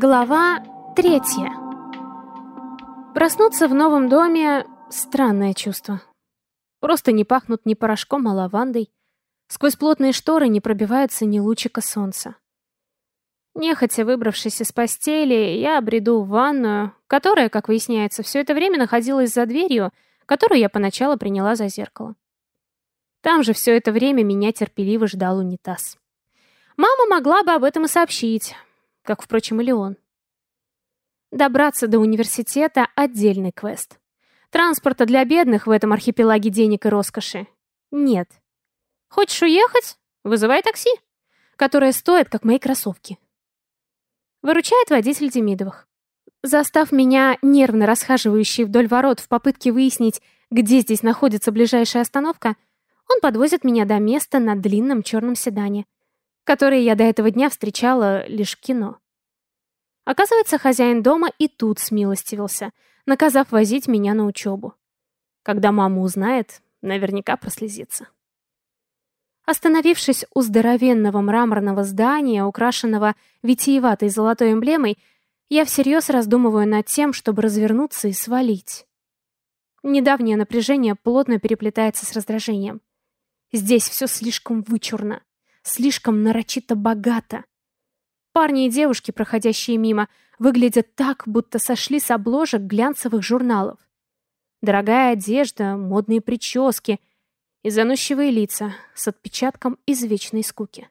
Глава третья. Проснуться в новом доме — странное чувство. Просто не пахнут ни порошком, а лавандой. Сквозь плотные шторы не пробивается ни лучика солнца. Нехотя выбравшись из постели, я бреду в ванную, которая, как выясняется, все это время находилась за дверью, которую я поначалу приняла за зеркало. Там же все это время меня терпеливо ждал унитаз. Мама могла бы об этом и сообщить, как, впрочем, и Леон. Добраться до университета — отдельный квест. Транспорта для бедных в этом архипелаге денег и роскоши нет. Хочешь уехать? Вызывай такси, которое стоит, как мои кроссовки. Выручает водитель Демидовых. Застав меня, нервно расхаживающий вдоль ворот в попытке выяснить, где здесь находится ближайшая остановка, он подвозит меня до места на длинном черном седане — которые я до этого дня встречала лишь в кино. Оказывается, хозяин дома и тут смилостивился, наказав возить меня на учебу. Когда мама узнает, наверняка прослезится. Остановившись у здоровенного мраморного здания, украшенного витиеватой золотой эмблемой, я всерьез раздумываю над тем, чтобы развернуться и свалить. Недавнее напряжение плотно переплетается с раздражением. Здесь все слишком вычурно слишком нарочито богато. Парни и девушки, проходящие мимо, выглядят так, будто сошли с обложек глянцевых журналов. Дорогая одежда, модные прически и заносчивые лица с отпечатком извечной скуки.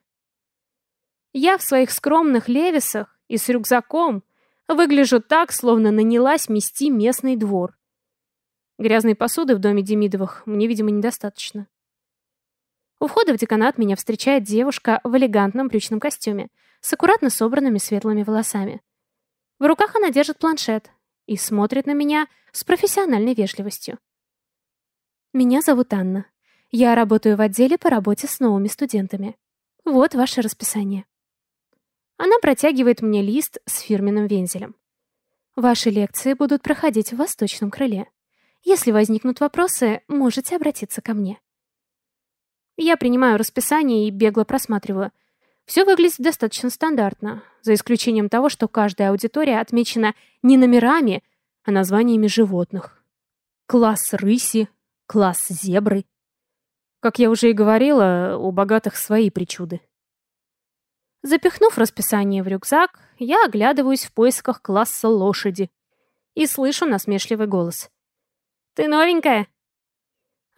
Я в своих скромных левисах и с рюкзаком выгляжу так, словно нанялась мести местный двор. Грязной посуды в доме Демидовых мне, видимо, недостаточно. У входа в деканат меня встречает девушка в элегантном брючном костюме с аккуратно собранными светлыми волосами. В руках она держит планшет и смотрит на меня с профессиональной вежливостью. Меня зовут Анна. Я работаю в отделе по работе с новыми студентами. Вот ваше расписание. Она протягивает мне лист с фирменным вензелем. Ваши лекции будут проходить в восточном крыле. Если возникнут вопросы, можете обратиться ко мне. Я принимаю расписание и бегло просматриваю. Все выглядит достаточно стандартно, за исключением того, что каждая аудитория отмечена не номерами, а названиями животных. Класс рыси, класс зебры. Как я уже и говорила, у богатых свои причуды. Запихнув расписание в рюкзак, я оглядываюсь в поисках класса лошади и слышу насмешливый голос. «Ты новенькая?»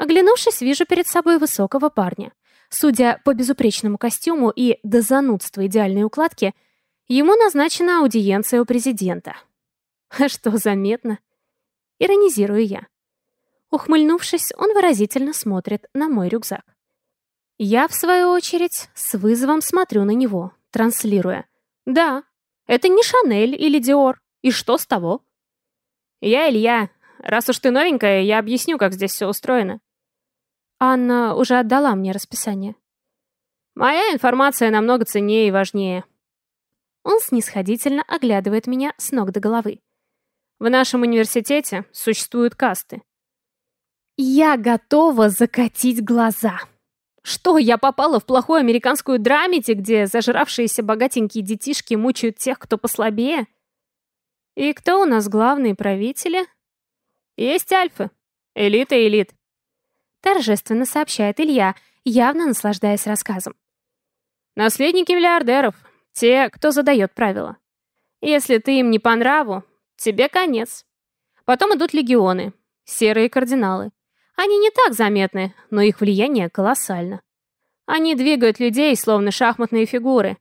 Оглянувшись, вижу перед собой высокого парня. Судя по безупречному костюму и до занудства идеальной укладки, ему назначена аудиенция у президента. А что заметно? Иронизирую я. Ухмыльнувшись, он выразительно смотрит на мой рюкзак. Я, в свою очередь, с вызовом смотрю на него, транслируя. «Да, это не Шанель или Диор. И что с того?» «Я Илья. Раз уж ты новенькая, я объясню, как здесь все устроено. Анна уже отдала мне расписание. Моя информация намного ценнее и важнее. Он снисходительно оглядывает меня с ног до головы. В нашем университете существуют касты. Я готова закатить глаза. Что, я попала в плохую американскую драмеди, где зажравшиеся богатенькие детишки мучают тех, кто послабее? И кто у нас главные правители? Есть альфы. Элита элит. Торжественно сообщает Илья, явно наслаждаясь рассказом. Наследники миллиардеров. Те, кто задает правила. Если ты им не по нраву, тебе конец. Потом идут легионы, серые кардиналы. Они не так заметны, но их влияние колоссально. Они двигают людей, словно шахматные фигуры.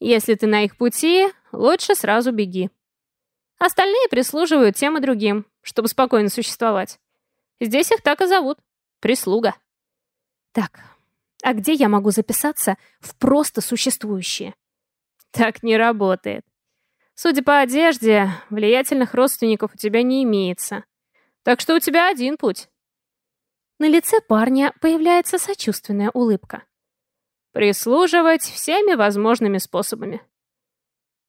Если ты на их пути, лучше сразу беги. Остальные прислуживают тем и другим, чтобы спокойно существовать. Здесь их так и зовут. Прислуга. Так, а где я могу записаться в просто существующее? Так не работает. Судя по одежде, влиятельных родственников у тебя не имеется. Так что у тебя один путь. На лице парня появляется сочувственная улыбка. Прислуживать всеми возможными способами.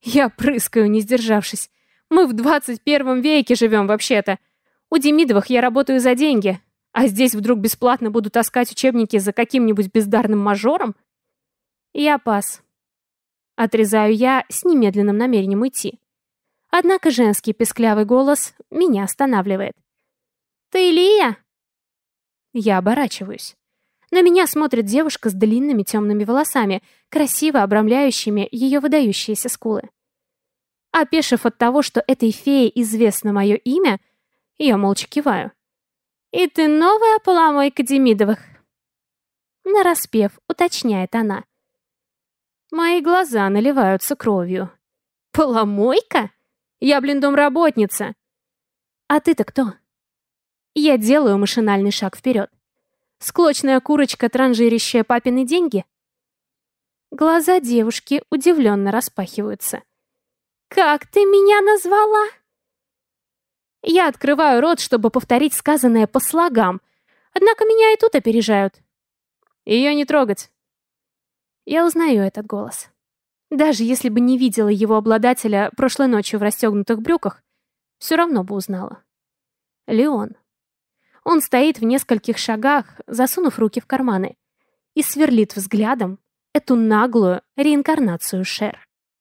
Я прыскаю, не сдержавшись. Мы в 21 веке живем вообще-то. У Демидовых я работаю за деньги, а здесь вдруг бесплатно буду таскать учебники за каким-нибудь бездарным мажором? Я пас. Отрезаю я с немедленным намерением уйти. Однако женский песклявый голос меня останавливает. «Ты Лия?» Я оборачиваюсь. На меня смотрит девушка с длинными темными волосами, красиво обрамляющими ее выдающиеся скулы. Опешив от того, что этой фее известно мое имя, я молча киваю. «И ты новая поломойка Демидовых?» Нараспев, уточняет она. Мои глаза наливаются кровью. «Поломойка? Я, блин, домработница!» «А ты-то кто?» Я делаю машинальный шаг вперед. Склочная курочка, транжирящая папины деньги? Глаза девушки удивленно распахиваются. «Как ты меня назвала?» Я открываю рот, чтобы повторить сказанное по слогам, однако меня и тут опережают. Ее не трогать. Я узнаю этот голос. Даже если бы не видела его обладателя прошлой ночью в расстегнутых брюках, все равно бы узнала. Леон. Он стоит в нескольких шагах, засунув руки в карманы, и сверлит взглядом эту наглую реинкарнацию Шер.